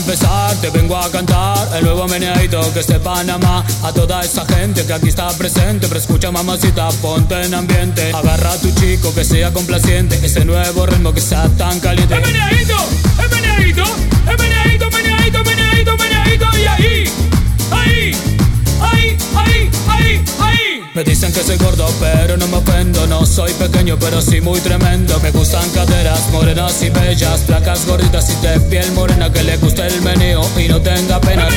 empezar te vengo a cantar el nuevo meneadito que es de Panamá A toda esa gente que aquí está presente Pero escucha mamacita, ponte en ambiente Agarra a tu chico que sea complaciente Ese nuevo ritmo que sea tan caliente ¡Es meneadito! ¡Es meneadito! ¡Es meneadito, meneadito, meneadito, meneadito! ¡Y ahí! ¡Ahí! ¡Ahí! ¡Ahí! ¡Ahí! ¡Ahí! Me dicen que soy gordo, pero no me ofendo. No soy pequeño, pero sí muy tremendo. Me gustan morenas y bellas, placas gorditas y de piel morena que le guste el meneo y no tenga pena.